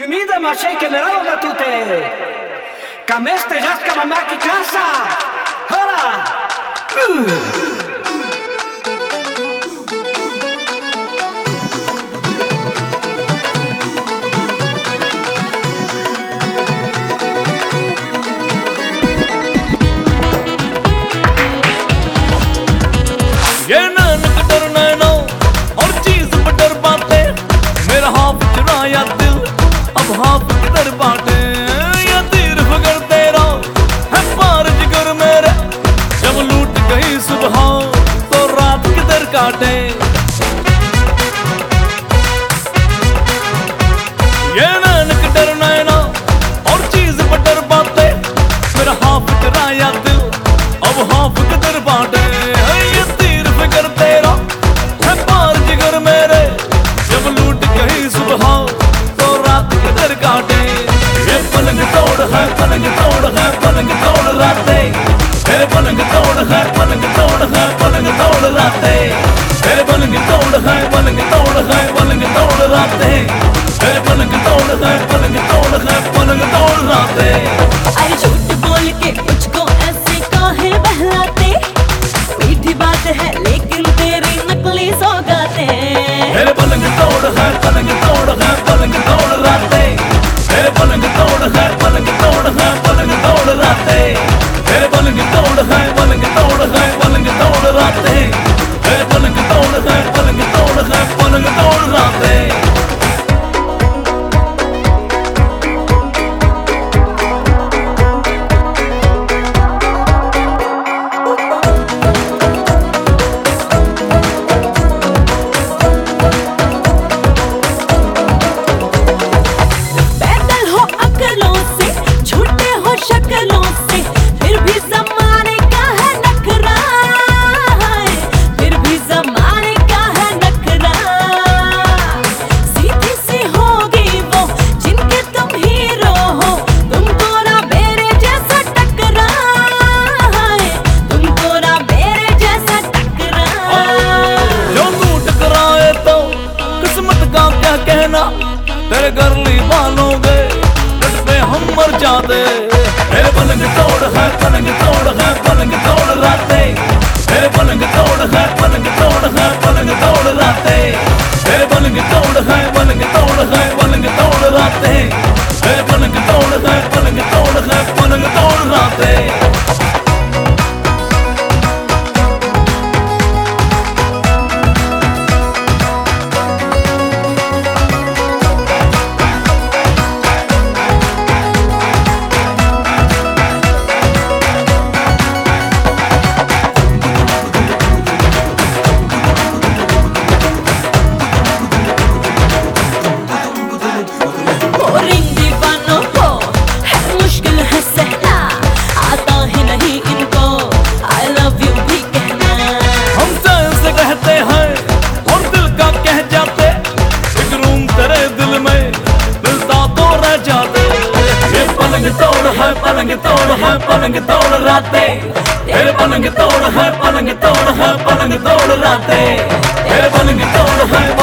Чуміда машейки не ровно тути. Каместе жаска мамаки часа. Хора! Ух! काटे। ये नानक डर नैना और चीज़ पर डर बाटे। मेरा हाफ़ चुराया दिल, अब हाफ़ किधर बाटे। ये तीर फिकर तेरा है पार जिगर मेरे। जब लूट गई सुबह तो रात किधर काटे। ये पलंग तोड़ है, पलंग तोड़ है, पलंग तोड़ तेरे पलंग तोड़ है पलंग तोड़ है पलंग तोड़ लाते मेरे पलंग तोड़ है पलंग तोड़ है पलंग तोड़ लाते मेरे पलंग तोड़ है तेरे घर बालों गए हम मर जाते। तेरे पलंग ये पलंग तोड़ है पलंग तोड़ है पलंग तोड़ राते तेरे पलंग तोड़ है पलंग तोड़ है पलंग तोड़ राते तेरे पलंग तोड़